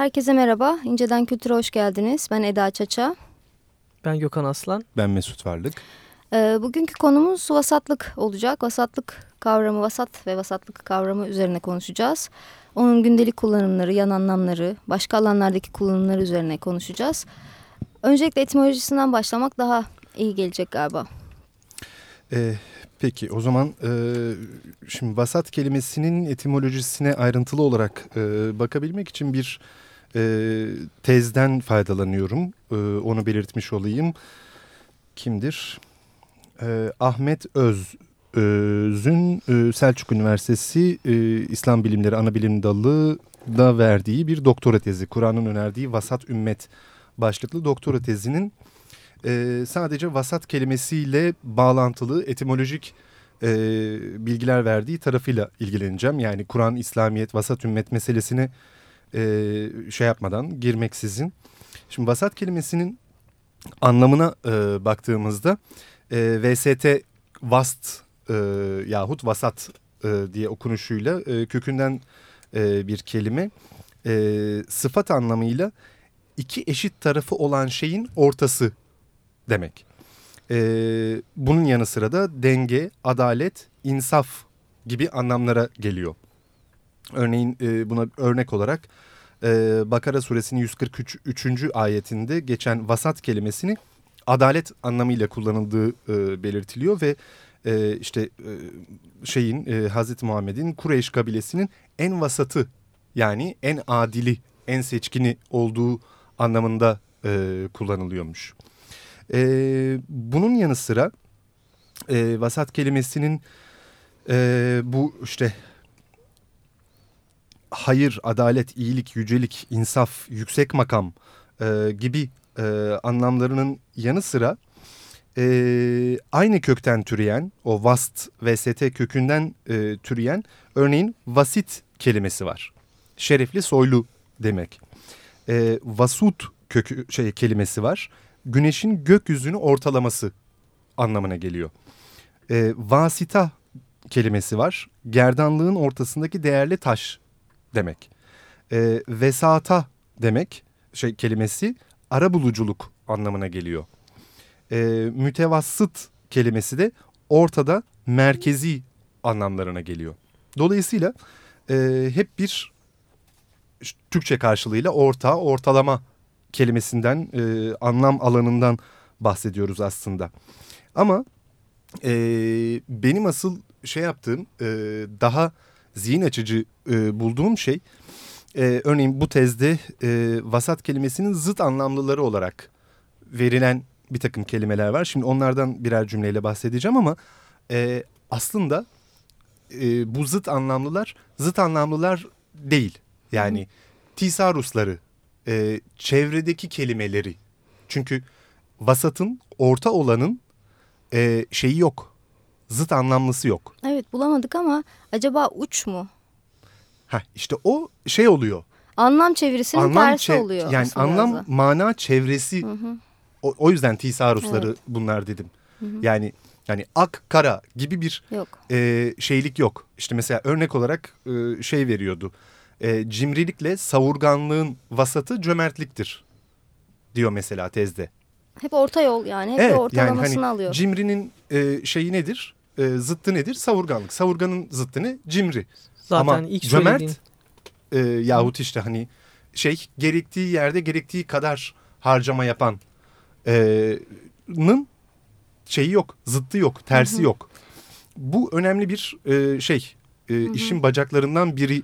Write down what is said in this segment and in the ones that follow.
Herkese merhaba. İnceden Kültür'e hoş geldiniz. Ben Eda Çaça. Ben Gökhan Aslan. Ben Mesut Varlık. Ee, bugünkü konumuz vasatlık olacak. Vasatlık kavramı, vasat ve vasatlık kavramı üzerine konuşacağız. Onun gündelik kullanımları, yan anlamları, başka alanlardaki kullanımları üzerine konuşacağız. Öncelikle etimolojisinden başlamak daha iyi gelecek galiba. Ee, peki o zaman e, şimdi vasat kelimesinin etimolojisine ayrıntılı olarak e, bakabilmek için bir e, tezden faydalanıyorum. E, onu belirtmiş olayım. Kimdir? E, Ahmet Öz. Öz'ün e, Selçuk Üniversitesi e, İslam Bilimleri Anabilim Dalı da verdiği bir doktora tezi. Kur'an'ın önerdiği vasat ümmet başlıklı doktora tezinin e, sadece vasat kelimesiyle bağlantılı etimolojik e, bilgiler verdiği tarafıyla ilgileneceğim. Yani Kur'an, İslamiyet, vasat ümmet meselesine e, şey yapmadan girmeksizin. Şimdi vasat kelimesinin anlamına e, baktığımızda e, VST vast e, yahut vasat e, diye okunuşuyla e, kökünden e, bir kelime. E, sıfat anlamıyla iki eşit tarafı olan şeyin ortası demek. Ee, bunun yanı sıra da denge, adalet, insaf gibi anlamlara geliyor. Örneğin e, buna örnek olarak e, Bakara suresinin 143. ayetinde geçen vasat kelimesini adalet anlamıyla kullanıldığı e, belirtiliyor ve e, işte e, şeyin e, Hazreti Muhammed'in Kureyş kabilesinin en vasatı yani en adili, en seçkini olduğu anlamında e, kullanılıyormuş. E, bunun yanı sıra e, vasat kelimesinin e, bu işte hayır, adalet, iyilik, yücelik, insaf, yüksek makam e, gibi e, anlamlarının yanı sıra e, aynı kökten türeyen o vast ve st kökünden e, türeyen örneğin vasit kelimesi var. Şerefli soylu demek. E, vasut kökü şey kelimesi var güneşin gökyüzünü ortalaması anlamına geliyor. E, vasita kelimesi var. Gerdanlığın ortasındaki değerli taş demek. E, vesata demek şey kelimesi ara buluculuk anlamına geliyor. E, mütevassıt kelimesi de ortada merkezi anlamlarına geliyor. Dolayısıyla e, hep bir Türkçe karşılığıyla orta, ortalama kelimesinden, e, anlam alanından bahsediyoruz aslında. Ama e, benim asıl şey yaptığım, e, daha zihin açıcı e, bulduğum şey, e, örneğin bu tezde e, vasat kelimesinin zıt anlamlıları olarak verilen bir takım kelimeler var. Şimdi onlardan birer cümleyle bahsedeceğim ama e, aslında e, bu zıt anlamlılar zıt anlamlılar değil. Yani tisarusları e, çevredeki kelimeleri. Çünkü vasatın, orta olanın e, şeyi yok. Zıt anlamlısı yok. Evet bulamadık ama acaba uç mu? Ha işte o şey oluyor. Anlam çevirisinin anlam tersi oluyor. Yani anlam da. mana çevresi. Hı hı. O, o yüzden tisarusları evet. bunlar dedim. Hı hı. Yani yani ak kara gibi bir yok. E, şeylik yok. İşte mesela örnek olarak e, şey veriyordu e, cimrilikle savurganlığın vasatı cömertliktir diyor mesela tezde. Hep orta yol yani hep evet, ortalamasını yani hani alıyor. Cimrinin e, şeyi nedir? E, zıttı nedir? Savurganlık. Savurganın zıttı ne? Cimri. Zaten Ama ilk cömert e, yahut işte hani şey gerektiği yerde gerektiği kadar harcama yapan e, nın şeyi yok, zıttı yok, tersi Hı -hı. yok. Bu önemli bir e, şey, e, Hı -hı. işin bacaklarından biri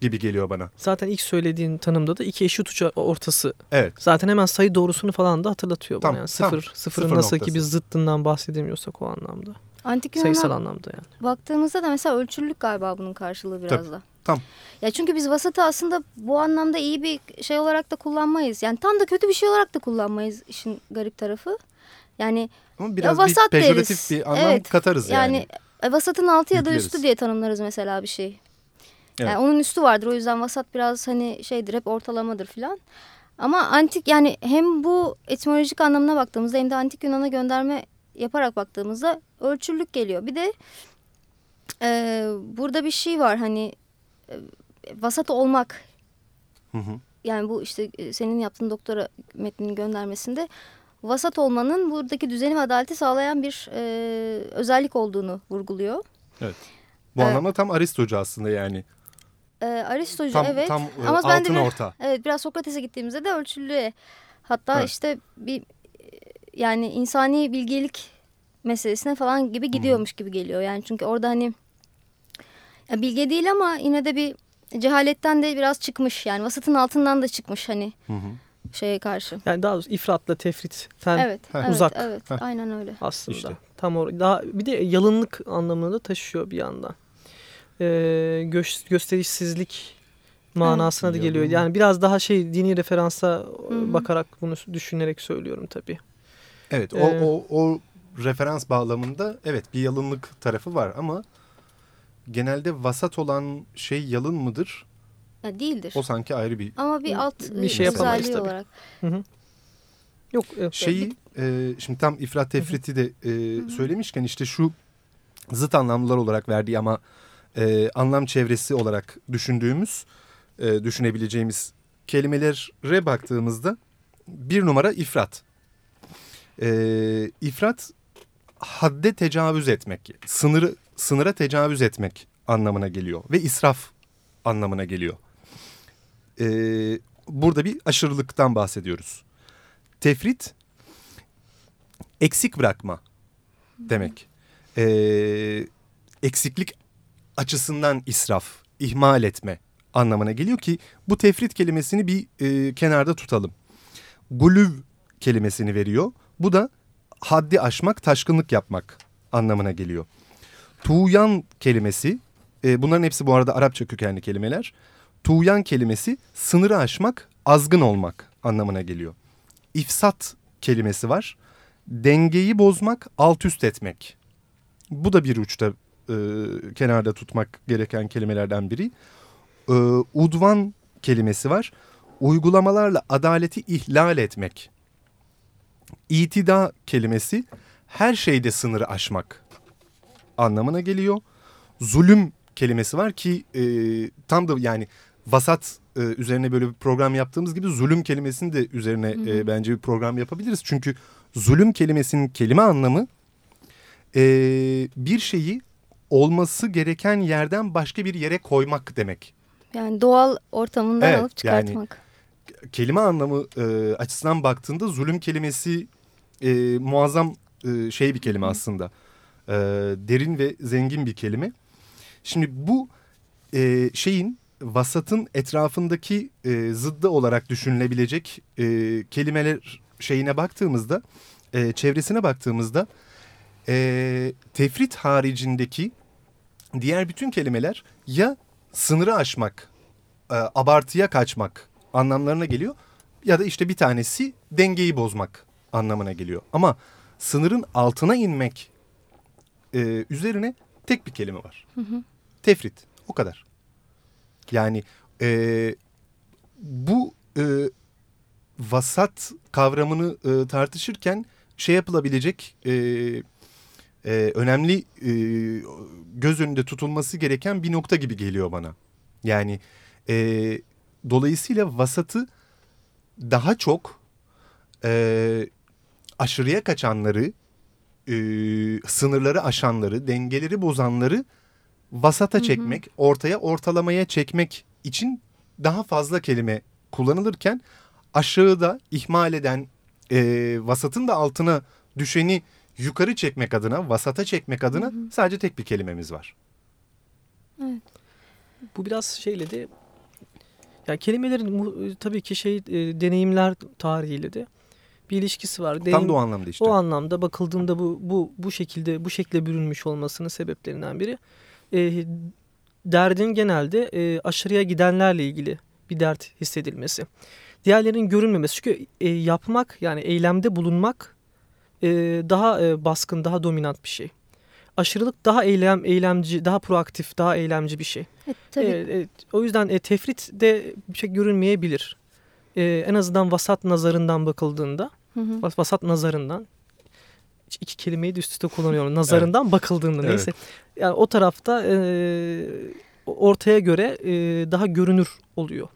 gibi geliyor bana. Zaten ilk söylediğin tanımda da iki eşit uç ortası. Evet. Zaten hemen sayı doğrusunu falan da hatırlatıyor tam, bana. Yani sıfır, tam, sıfırın sıfır nasıl noktası. ki bir zıttından bahsedemiyorsak o anlamda. Antik Sayısal anlamda yani. Baktığımızda da mesela ölçülülük galiba bunun karşılığı biraz Tabii. da. Tam. Ya çünkü biz vasatı aslında bu anlamda iyi bir şey olarak da kullanmayız. Yani tam da kötü bir şey olarak da kullanmayız işin garip tarafı. Yani Ama biraz ya vasat bir pejoratif deriz. bir anlam evet. katarız yani. Yani e, vasatın altı ya da üstü diye tanımlarız mesela bir şey. Evet. Yani onun üstü vardır o yüzden vasat biraz hani şeydir hep ortalamadır filan. Ama antik yani hem bu etimolojik anlamına baktığımızda hem de antik Yunan'a gönderme yaparak baktığımızda ölçülük geliyor. Bir de e, burada bir şey var hani e, vasat olmak. Hı hı. yani bu işte e, senin yaptığın doktora metninin göndermesinde vasat olmanın buradaki düzeni ve adaleti sağlayan bir e, özellik olduğunu vurguluyor. Evet. Bu evet. anlamda tam Aristocu aslında yani. E, Aristocu tam, evet. Tam e, Ama altın ben de bir, orta. Evet biraz Sokrates'e gittiğimizde de ölçülüğe hatta evet. işte bir yani insani bilgelik meselesine falan gibi gidiyormuş hmm. gibi geliyor. Yani çünkü orada hani ya bilge değil ama yine de bir cehaletten de biraz çıkmış. Yani vasatın altından da çıkmış hani. Hı şeye karşı. Yani daha doğrusu ifratla tefritten evet, uzak. Evet, evet aynen öyle. Aslında. İşte. Tam or daha bir de yalınlık anlamını da taşıyor bir yandan. Ee, gö gösterişsizlik manasına evet. da geliyor. Yani biraz daha şey dini referansa Hı -hı. bakarak bunu düşünerek söylüyorum tabii. Evet, o, ee, o, o referans bağlamında evet bir yalınlık tarafı var ama genelde vasat olan şey yalın mıdır? Ya değildir. O sanki ayrı bir Ama bir alt bir şey yapamayız tabii. olarak. Hı hı. Yok, yok şeyi e, şimdi tam ifrat tefriti de e, hı hı. söylemişken işte şu zıt anlamlılar olarak verdiği ama e, anlam çevresi olarak düşündüğümüz e, düşünebileceğimiz kelimelere baktığımızda bir numara ifrat. E, ifrat hadde tecavüz etmek, sınırı sınıra tecavüz etmek anlamına geliyor ve israf anlamına geliyor. Ee, burada bir aşırılıktan bahsediyoruz. Tefrit eksik bırakma demek. Ee, eksiklik açısından israf, ihmal etme anlamına geliyor ki bu tefrit kelimesini bir e, kenarda tutalım. Gulüv kelimesini veriyor. Bu da haddi aşmak, taşkınlık yapmak anlamına geliyor. Tuğyan kelimesi, e, bunların hepsi bu arada Arapça kökenli kelimeler. Tuğyan kelimesi sınırı aşmak, azgın olmak anlamına geliyor. İfsat kelimesi var. Dengeyi bozmak, alt üst etmek. Bu da bir uçta e, kenarda tutmak gereken kelimelerden biri. E, udvan kelimesi var. Uygulamalarla adaleti ihlal etmek. İtida kelimesi her şeyde sınırı aşmak anlamına geliyor. Zulüm kelimesi var ki e, tam da yani vasat e, üzerine böyle bir program yaptığımız gibi zulüm kelimesini de üzerine E, bence bir program yapabiliriz. Çünkü zulüm kelimesinin kelime anlamı e, bir şeyi olması gereken yerden başka bir yere koymak demek. Yani doğal ortamından evet, alıp çıkartmak. Yani, kelime anlamı e, açısından baktığında zulüm kelimesi e, muazzam e, şey bir kelime aslında. E, derin ve zengin bir kelime. Şimdi bu e, şeyin vasatın etrafındaki e, zıddı olarak düşünülebilecek e, kelimeler şeyine baktığımızda, e, çevresine baktığımızda e, tefrit haricindeki diğer bütün kelimeler ya sınırı aşmak, e, abartıya kaçmak anlamlarına geliyor ya da işte bir tanesi dengeyi bozmak anlamına geliyor. Ama sınırın altına inmek e, üzerine tek bir kelime var. Hı hı. Tefrit o kadar. Yani e, bu e, vasat kavramını e, tartışırken şey yapılabilecek e, e, önemli e, göz önünde tutulması gereken bir nokta gibi geliyor bana. Yani e, dolayısıyla vasatı daha çok e, aşırıya kaçanları, e, sınırları aşanları, dengeleri bozanları vasata çekmek, hı hı. ortaya ortalamaya çekmek için daha fazla kelime kullanılırken aşağıda ihmal eden e, vasatın da altına düşeni yukarı çekmek adına, vasata çekmek adına hı hı. sadece tek bir kelimemiz var. Evet. Bu biraz şeyle de yani kelimelerin tabii ki şey e, deneyimler tarihiyle de bir ilişkisi var. Deneyim, Tam da o anlamda işte. O anlamda bakıldığında bu bu bu şekilde bu şekilde bürünmüş olmasının sebeplerinden biri e, derdin genelde e, aşırıya gidenlerle ilgili bir dert hissedilmesi. Diğerlerinin görünmemesi. Çünkü e, yapmak yani eylemde bulunmak e, daha e, baskın, daha dominant bir şey. Aşırılık daha eylem, eylemci, daha proaktif, daha eylemci bir şey. Evet, tabii. E, e, o yüzden e, tefrit de bir şey görünmeyebilir. E, en azından vasat nazarından bakıldığında, hı hı. vasat nazarından iki kelimeyi de üst üste kullanıyorum. Nazarından evet. bakıldığında neyse. Evet. Yani o tarafta e, ortaya göre e, daha görünür oluyor.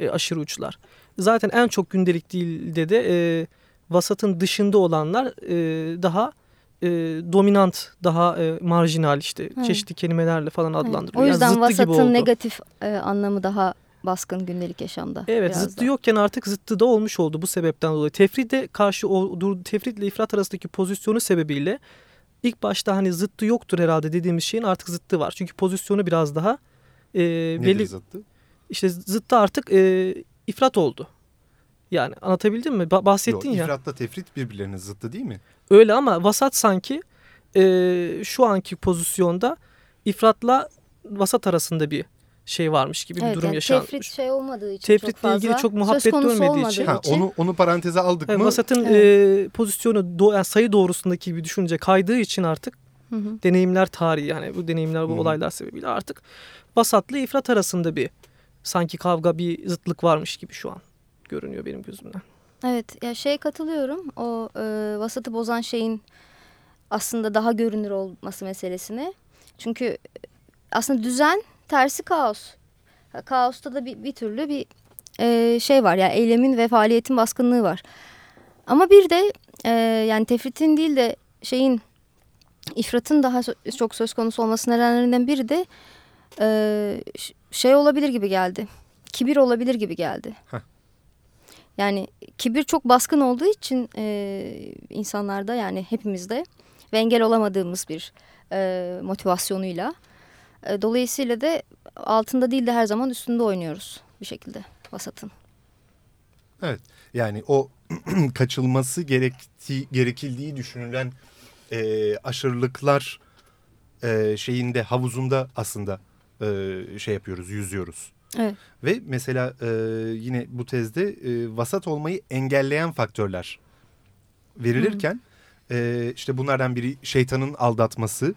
e, aşırı uçlar. Zaten en çok gündelik dilde de e, vasatın dışında olanlar e, daha e, dominant, daha e, marjinal işte Evet. çeşitli kelimelerle falan adlandırılıyor. O Yani yüzden zıttı gibi vasatın negatif e, anlamı daha baskın gündelik yaşamda. Evet biraz zıttı da. yokken artık zıttı da olmuş oldu bu sebepten dolayı. Tefride karşı o dur, tefritle ifrat arasındaki pozisyonu sebebiyle ilk başta hani zıttı yoktur herhalde dediğimiz şeyin artık zıttı var. Çünkü pozisyonu biraz daha e, Nedir belli zıttı? işte zıttı artık e, ifrat oldu. Yani anlatabildim mi? Ba- bahsettin Yok, ya. ifratla tefrit birbirlerinin zıttı değil mi? Öyle ama vasat sanki e, şu anki pozisyonda ifratla vasat arasında bir şey varmış gibi bir Evet, durum yani yaşanmış. Tefrit şey olmadığı için Tefritle çok fazla. ilgili çok muhabbet dönmediği için. Ha, onu onu paranteze aldık Yani mı? vasatın Evet. e, pozisyonu do- yani sayı doğrusundaki bir düşünce kaydığı için artık Hı hı. deneyimler tarihi yani bu deneyimler bu Hı hı. olaylar sebebiyle artık vasatla ifrat arasında bir sanki kavga bir zıtlık varmış gibi şu an görünüyor benim gözümden. Evet ya şeye katılıyorum o e, vasatı bozan şeyin aslında daha görünür olması meselesine. Çünkü e, aslında düzen tersi kaos. Kaosta da bir, bir türlü bir e, şey var yani eylemin ve faaliyetin baskınlığı var. Ama bir de e, yani tefritin değil de şeyin ifratın daha so- çok söz konusu olması nedenlerinden biri de e, şey olabilir gibi geldi. Kibir olabilir gibi geldi. Heh. Yani kibir çok baskın olduğu için e, insanlarda yani hepimizde ve engel olamadığımız bir e, motivasyonuyla. E, dolayısıyla da altında değil de her zaman üstünde oynuyoruz bir şekilde vasatın. Yani o kaçılması gerektiği, gerekildiği düşünülen e, aşırılıklar e, şeyinde havuzunda aslında e, şey yapıyoruz, yüzüyoruz. Evet. Ve mesela e, yine bu tezde e, vasat olmayı engelleyen faktörler verilirken e, işte bunlardan biri şeytanın aldatması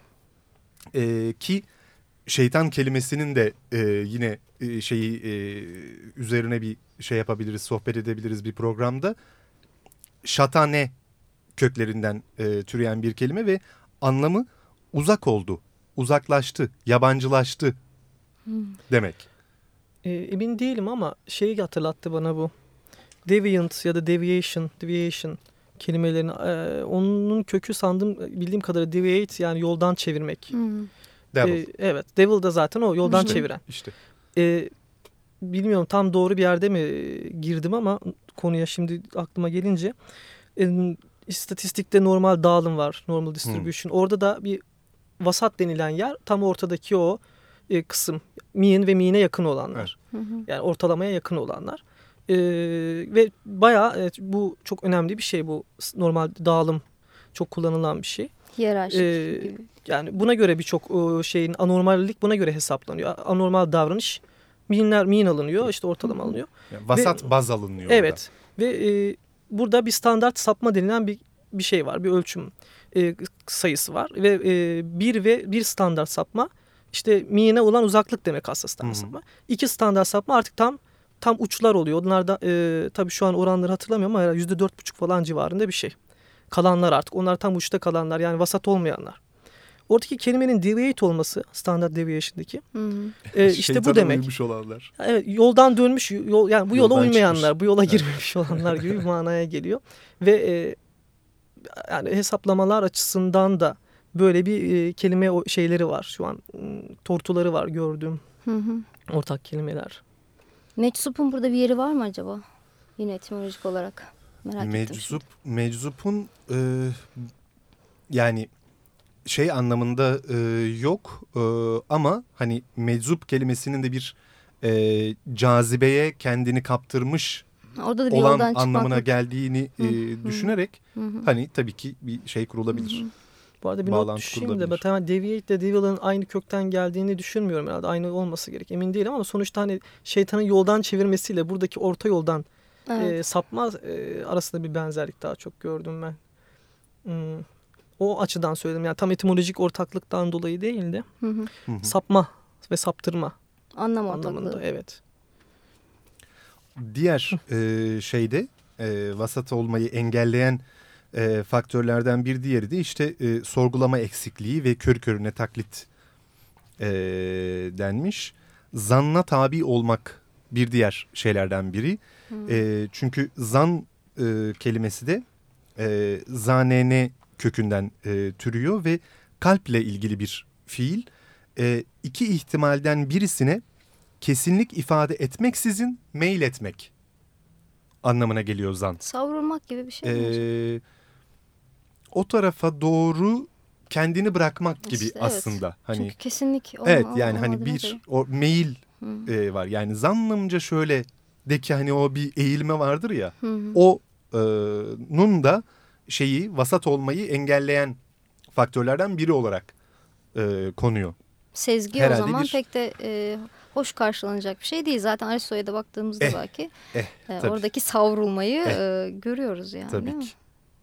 e, ki şeytan kelimesinin de e, yine e, şeyi e, üzerine bir şey yapabiliriz, sohbet edebiliriz bir programda. Şatane köklerinden e, türeyen bir kelime ve anlamı uzak oldu, uzaklaştı, yabancılaştı demek. E, emin değilim ama şeyi hatırlattı bana bu. Deviant ya da deviation, deviation kelimelerini e, onun kökü sandım bildiğim kadarıyla deviate yani yoldan çevirmek. Devil. E, evet, devil da zaten o yoldan İşte, çeviren. İşte. E, bilmiyorum tam doğru bir yerde mi girdim ama konuya şimdi aklıma gelince e, istatistikte normal dağılım var, normal distribution. Orada da bir vasat denilen yer tam ortadaki o e, kısım. Mean ve mean'e yakın olanlar. Hı hı. Yani ortalamaya yakın olanlar. Ee, ve bayağı evet, bu çok önemli bir şey bu normal dağılım çok kullanılan bir şey. Hiyerarşik Ee, gibi. Yani buna göre birçok şeyin anormallik buna göre hesaplanıyor. Anormal davranış meanler mean alınıyor işte ortalama alınıyor. Yani vasat baz alınıyor. Evet ve e, burada bir standart sapma denilen bir bir şey var bir ölçüm e, sayısı var ve e, bir ve bir standart sapma işte mean'e olan uzaklık demek hı. sapma. İki standart sapma artık tam tam uçlar oluyor. Onlar da e, tabii şu an oranları hatırlamıyorum ama yüzde dört buçuk falan civarında bir şey. Kalanlar artık onlar tam uçta kalanlar yani vasat olmayanlar. Oradaki kelimenin deviate olması standart deviation'daki e, işte bu demek. uymuş olanlar. Evet yoldan dönmüş yol yani bu yola Yoldan uymayanlar, çıkmış. bu yola girmemiş olanlar gibi bir manaya geliyor ve e, yani hesaplamalar açısından da böyle bir e, kelime şeyleri var şu an m, tortuları var gördüğüm Hı hı. ortak kelimeler. Meczup'un burada bir yeri var mı acaba? Yine etimolojik olarak. Merak ettim. Meczup, meczupun e, yani şey anlamında e, yok e, ama hani meczup kelimesinin de bir e, cazibeye kendini kaptırmış şimdi. Orada da bir olan anlamına çıkmaklık. geldiğini e, Hı, hı. düşünerek Hı hı. hani tabii ki bir şey kurulabilir. Hı hı. Bu arada bir not Bağlantı düşeyim de ben deviate ile devil'ın aynı kökten geldiğini düşünmüyorum herhalde. Aynı olması gerek emin değilim ama sonuçta hani şeytanın yoldan çevirmesiyle buradaki orta yoldan Evet. e, sapma e, arasında bir benzerlik daha çok gördüm ben. Hmm, O açıdan söyledim. Yani tam etimolojik ortaklıktan dolayı değil de Hı hı. Hı hı. sapma ve saptırma Anlam anlamında. ortaklığı. Evet. Diğer e, şeyde e, vasat olmayı engelleyen e, faktörlerden bir diğeri de işte e, sorgulama eksikliği ve kör körüne taklit e, denmiş. Zanna tabi olmak bir diğer şeylerden biri. E, çünkü zan e, kelimesi de e, zanene kökünden e, türüyor ve kalple ilgili bir fiil. E, iki ihtimalden birisine kesinlik ifade etmeksizin mail etmek anlamına geliyor zan. Savrulmak gibi bir şey mi? Ee, o tarafa doğru kendini bırakmak gibi İşte evet. aslında. Hani Çünkü kesinlik olma- evet yani hani bir göre. o Hı. e, var. Yani zannımca şöyle de ki hani o bir eğilme vardır ya. Hı hı. O e, nun da şeyi vasat olmayı engelleyen faktörlerden biri olarak e, konuyor. Sezgi herhalde o zaman bir- pek de e, hoş karşılanacak bir şey değil. Zaten Aristo'ya da baktığımızda Eh, belki eh, e, tabii. oradaki savrulmayı Eh. e, görüyoruz yani. değil Tabii mi?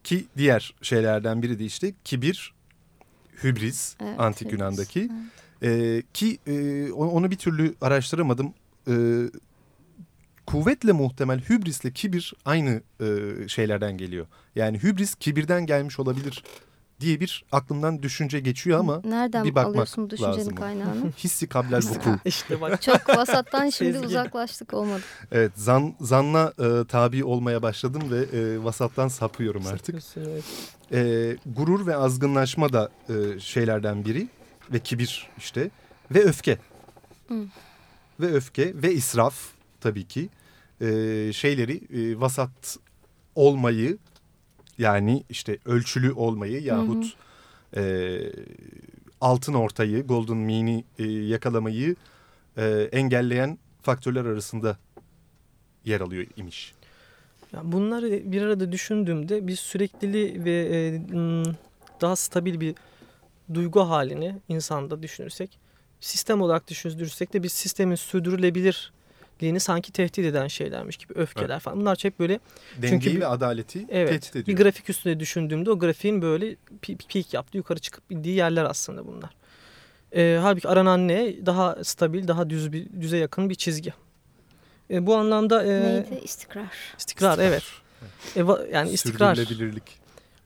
Ki. Diğer şeylerden biri de işte kibir, hübris Evet, antik hübris. Yunan'daki. Ee, ki e, onu bir türlü araştıramadım. Ee, kuvvetle muhtemel hübrisle kibir aynı e, şeylerden geliyor. Yani hübris kibirden gelmiş olabilir diye bir aklımdan düşünce geçiyor ama Nereden bir bakmak alıyorsun bu düşüncenin lazım. kaynağını? hissi kablel vuku. İşte bak. Çok vasattan şimdi uzaklaştık olmadı. Evet zan, zanla e, tabi olmaya başladım ve e, vasattan sapıyorum artık. Evet. E, gurur ve azgınlaşma da e, şeylerden biri ve kibir işte ve öfke. Hı. Ve öfke ve israf tabii ki e, şeyleri e, vasat olmayı yani işte ölçülü olmayı yahut e, altın ortayı golden mean'i e, yakalamayı e, engelleyen faktörler arasında yer alıyor imiş. Bunları bir arada düşündüğümde bir sürekliliği ve e, daha stabil bir duygu halini insanda düşünürsek, sistem olarak düşünürsek de bir sistemin sürdürülebilirliğini sanki tehdit eden şeylermiş gibi öfkeler falan. Bunlar hep böyle Dengeyi bir- ve adaleti evet tehdit bir ediyor. grafik üstünde düşündüğümde o grafiğin böyle peak yaptığı yukarı çıkıp indiği yerler aslında bunlar. E, halbuki aranan ne? Daha stabil, daha düz bir düze yakın bir çizgi. E, bu anlamda e, Neydi? İstikrar. istikrar, evet. E, va- yani istikrar. Sürdürülebilirlik.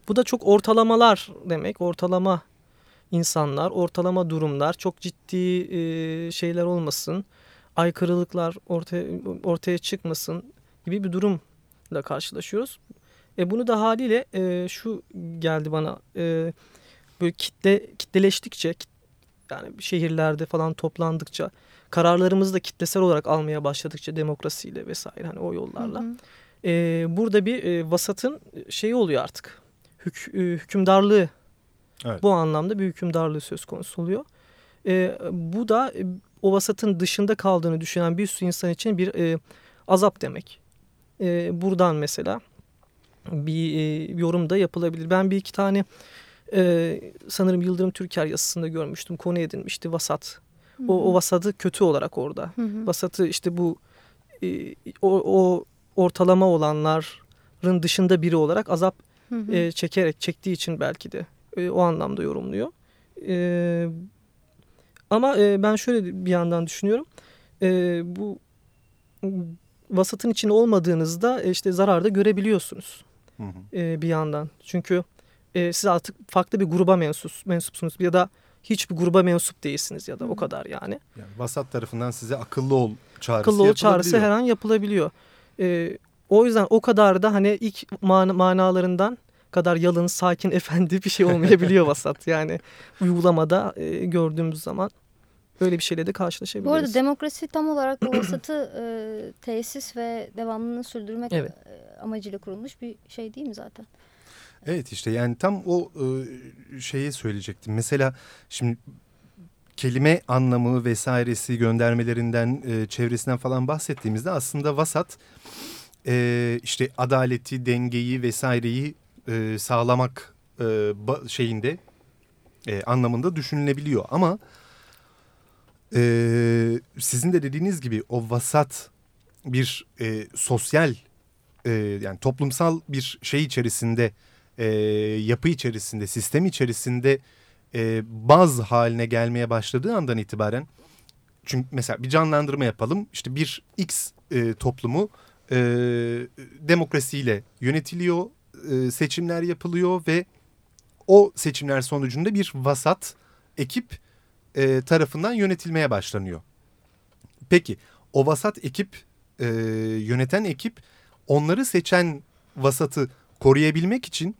Bu da çok ortalamalar demek. Ortalama insanlar, ortalama durumlar, çok ciddi e, şeyler olmasın, aykırılıklar ortaya ortaya çıkmasın gibi bir durumla karşılaşıyoruz. E bunu da haliyle e, şu geldi bana e, böyle kitle kitleleştikçe kit- yani şehirlerde falan toplandıkça kararlarımızı da kitlesel olarak almaya başladıkça demokrasiyle vesaire hani o yollarla Hı hı. e, burada bir e, vasatın şeyi oluyor artık. Hük, e, hükümdarlığı Evet. bu anlamda bir hükümdarlığı söz konusu oluyor. E, bu da e, o vasatın dışında kaldığını düşünen bir sürü insan için bir e, azap demek. E, buradan mesela bir e, yorum da yapılabilir. Ben bir iki tane e, sanırım Yıldırım Türker yazısında görmüştüm. Konu edinmişti vasat. O, o vasadı kötü olarak orada. Hı hı. Vasatı işte bu e, o, o ortalama olanların dışında biri olarak azap Hı hı. e, çekerek çektiği için belki de e, o anlamda yorumluyor. E, ama e, ben şöyle bir yandan düşünüyorum. E, bu vasatın içinde olmadığınızda e, işte zararda görebiliyorsunuz Hı hı. e, bir yandan. Çünkü e, siz artık farklı bir gruba mensup, mensupsunuz ya da hiçbir gruba mensup değilsiniz ya da o kadar yani. Yani vasat tarafından size akıllı ol çağrısı akıllı ol çağrısı her an yapılabiliyor. Ee, o yüzden o kadar da hani ilk mana- manalarından kadar yalın, sakin, efendi bir şey olmayabiliyor vasat. Yani uygulamada e, gördüğümüz zaman öyle bir şeyle de Bu karşılaşabiliriz. arada demokrasi tam olarak o vasatı e, tesis ve devamlılığını sürdürmek Evet. e, amacıyla kurulmuş bir şey değil mi zaten? Evet işte yani tam o e, şeyi söyleyecektim. Mesela şimdi kelime anlamı vesairesi göndermelerinden e, çevresinden falan bahsettiğimizde aslında vasat e, işte adaleti dengeyi vesaireyi e, sağlamak e, şeyinde e, anlamında düşünülebiliyor. Ama e, sizin de dediğiniz gibi o vasat bir e, sosyal e, yani toplumsal bir şey içerisinde e, yapı içerisinde sistem içerisinde e, baz haline gelmeye başladığı andan itibaren çünkü mesela bir canlandırma yapalım. İşte bir X e, toplumu e, demokrasiyle yönetiliyor e, seçimler yapılıyor ve o seçimler sonucunda bir vasat ekip e, tarafından yönetilmeye başlanıyor. Peki o vasat ekip e, yöneten ekip onları seçen vasatı koruyabilmek için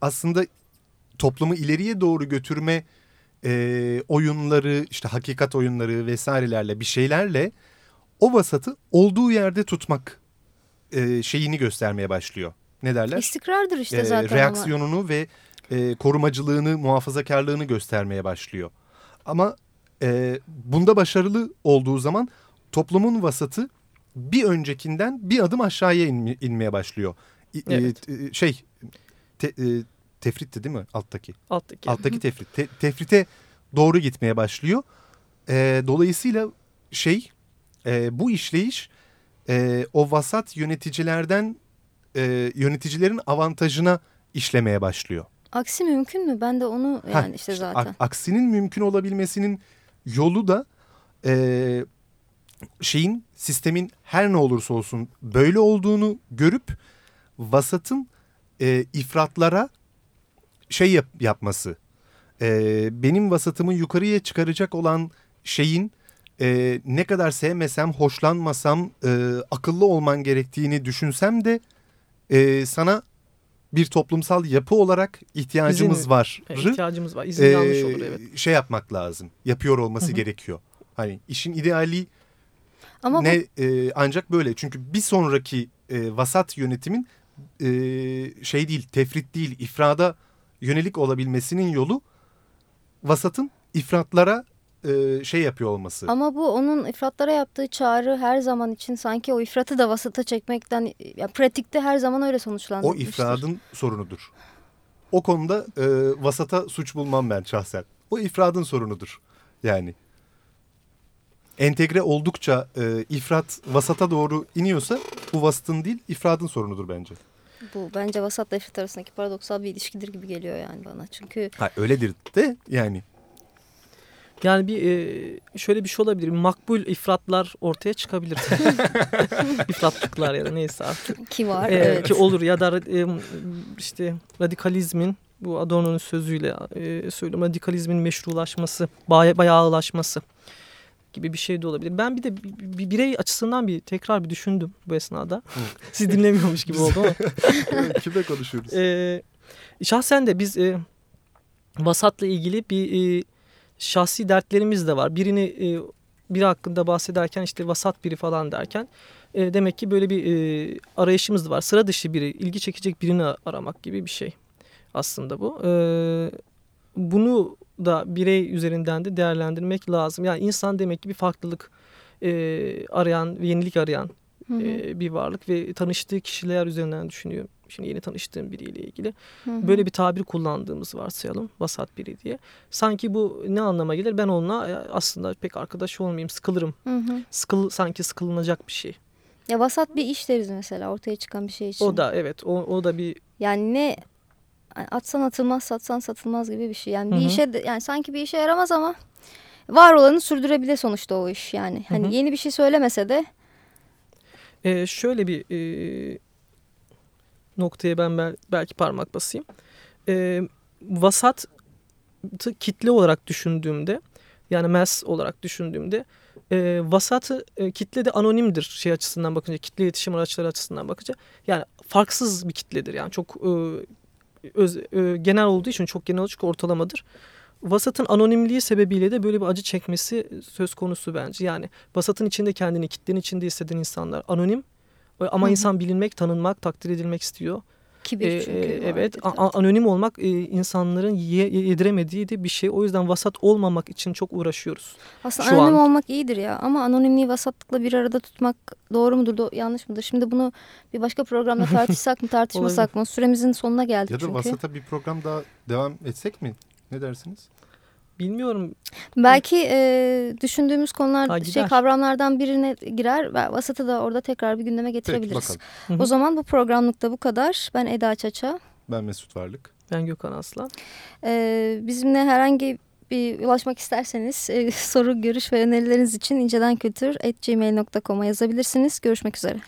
aslında toplumu ileriye doğru götürme oyunları işte hakikat oyunları vesairelerle bir şeylerle o vasatı olduğu yerde tutmak şeyini göstermeye başlıyor. Ne derler? İstikrardır işte E, zaten ama. reaksiyonunu ve e, korumacılığını, muhafazakarlığını göstermeye başlıyor. Ama e, bunda başarılı olduğu zaman toplumun vasatı bir öncekinden bir adım aşağıya inme- inmeye başlıyor. E, Evet. e, şey te, e, tefritti değil mi alttaki? Alttaki. Alttaki tefrit. Te- tefrite doğru gitmeye başlıyor. E, dolayısıyla şey e, bu işleyiş e, o vasat yöneticilerden e, yöneticilerin avantajına işlemeye başlıyor. Aksi mümkün mü? Ben de onu yani işte zaten. aksinin mümkün olabilmesinin yolu da e, şeyin sistemin her ne olursa olsun böyle olduğunu görüp vasatın e, ifratlara şey yap- yapması. E, benim vasatımı yukarıya çıkaracak olan şeyin e, ne kadar sevmesem, hoşlanmasam, e, akıllı olman gerektiğini düşünsem de e, sana bir toplumsal yapı olarak ihtiyacımız İzin- var. İhtiyacımız var. İzin Ee, yanlış olur evet. Şey yapmak lazım. Yapıyor olması Hı hı. gerekiyor. Hani işin ideali Ama bu ne e, ancak böyle. Çünkü bir sonraki e, vasat yönetimin e, şey değil, tefrit değil, ifrada yönelik olabilmesinin yolu vasatın ifratlara e, şey yapıyor olması. Ama bu onun ifratlara yaptığı çağrı her zaman için sanki o ifratı da vasata çekmekten ya pratikte her zaman öyle o sonuçlandırmıştır. ifradın sorunudur. O konuda e, vasata suç bulmam ben şahsen. O ifradın sorunudur. Yani entegre oldukça e, ifrat vasata doğru iniyorsa bu vasatın değil ifradın sorunudur bence. Bu bence vasatla ifrat arasındaki paradoksal bir ilişkidir gibi geliyor yani bana. Çünkü Ha, öyledir de yani. Yani bir e, şöyle bir şey olabilir. Makbul ifratlar ortaya çıkabilir. İfratlıklar ya da neyse artık. ki var Ee, evet. Ki olur ya da e, işte radikalizmin bu Adorno'nun sözüyle e, söylüyorum radikalizmin meşrulaşması, bay, bayağılaşması gibi bir şey de olabilir. Ben bir de bir, bir birey açısından bir tekrar bir düşündüm bu esnada. Siz dinlemiyormuş gibi oldu ama. Kimle konuşuyoruz? Ee, şahsen de biz e, vasatla ilgili bir e, şahsi dertlerimiz de var. Birini e, biri hakkında bahsederken işte vasat biri falan derken e, demek ki böyle bir e, arayışımız var. Sıra dışı biri, ilgi çekecek birini aramak gibi bir şey aslında bu. E, bunu da birey üzerinden de değerlendirmek lazım. Yani insan demek ki bir farklılık e, arayan, yenilik arayan Hı hı, e, bir varlık ve tanıştığı kişiler üzerinden düşünüyor. Şimdi yeni tanıştığım biriyle ilgili. hı hı. Böyle bir tabir kullandığımız varsayalım. Vasat biri diye. Sanki bu ne anlama gelir? Ben onunla e, aslında pek arkadaş olmayayım. Sıkılırım. Hı hı. Sıkıl, sanki sıkılınacak bir şey. Ya vasat bir iş deriz mesela ortaya çıkan bir şey için. O da evet. O, o da bir Yani ne atsan atılmaz satsan satılmaz gibi bir şey. Yani Hı bir hı. işe de- yani sanki bir işe yaramaz ama var olanı sürdürebilir sonuçta o iş yani. Hani Hı hı. yeni bir şey söylemese de e, şöyle bir e, noktaya ben bel- belki parmak basayım. E, vasatı kitle olarak düşündüğümde yani mass olarak düşündüğümde e, vasatı e, kitle de anonimdir şey açısından bakınca kitle iletişim araçları açısından bakınca yani farksız bir kitledir yani çok e, öz, e, genel olduğu için çok genel için ortalamadır. Vasatın anonimliği sebebiyle de böyle bir acı çekmesi söz konusu bence. Yani vasatın içinde kendini kitlenin içinde hisseden insanlar anonim ama Hı hı. insan bilinmek, tanınmak, takdir edilmek istiyor. kibir Ee, çünkü. e, evet anonim olmak e, insanların ye- yediremediği de bir şey. O yüzden vasat olmamak için çok uğraşıyoruz. Aslında şu anonim an- olmak iyidir ya ama anonimliği vasatlıkla bir arada tutmak doğru mudur do- yanlış mıdır? Şimdi bunu bir başka programda tartışsak mı tartışmasak mı? Süremizin sonuna geldik Ya da çünkü. vasata bir program daha devam etsek mi? Ne dersiniz? Bilmiyorum Belki e, düşündüğümüz konular Ha, şey kavramlardan birine girer ve vasatı da orada tekrar bir gündeme Peki getirebiliriz. hı. O zaman bu programlık da bu kadar. Ben Eda Çaça. Ben Mesut Varlık. ben Gökhan Aslan. Ee, bizimle herhangi bir ulaşmak isterseniz e, soru, görüş ve önerileriniz için incedenkültür.gmail.com'a yazabilirsiniz. Görüşmek üzere.